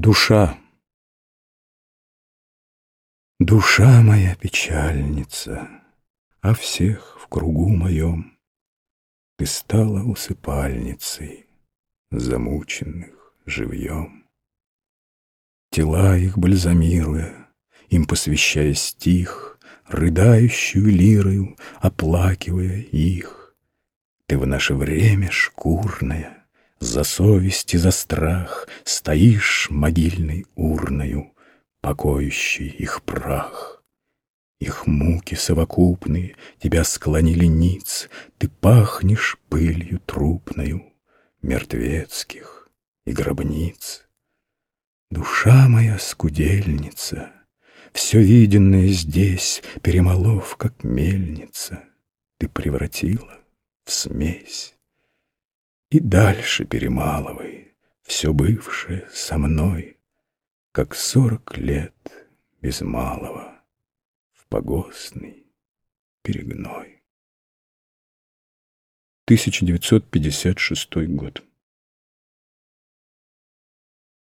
Душа. Душа моя печальница, А всех в кругу моем Ты стала усыпальницей Замученных живьем. Тела их бальзамируя, Им посвящая стих, Рыдающую лирою Оплакивая их, Ты в наше время шкурная — за совесть и за страх Стоишь могильной урною, Покоящий их прах. Их муки совокупные Тебя склонили ниц, Ты пахнешь пылью трупною Мертвецких и гробниц. Душа моя скудельница, Все виденное здесь, Перемолов, как мельница, Ты превратила в смесь. И дальше перемалывай все бывшее со мной, Как сорок лет без малого в погостный перегной. 1956 год.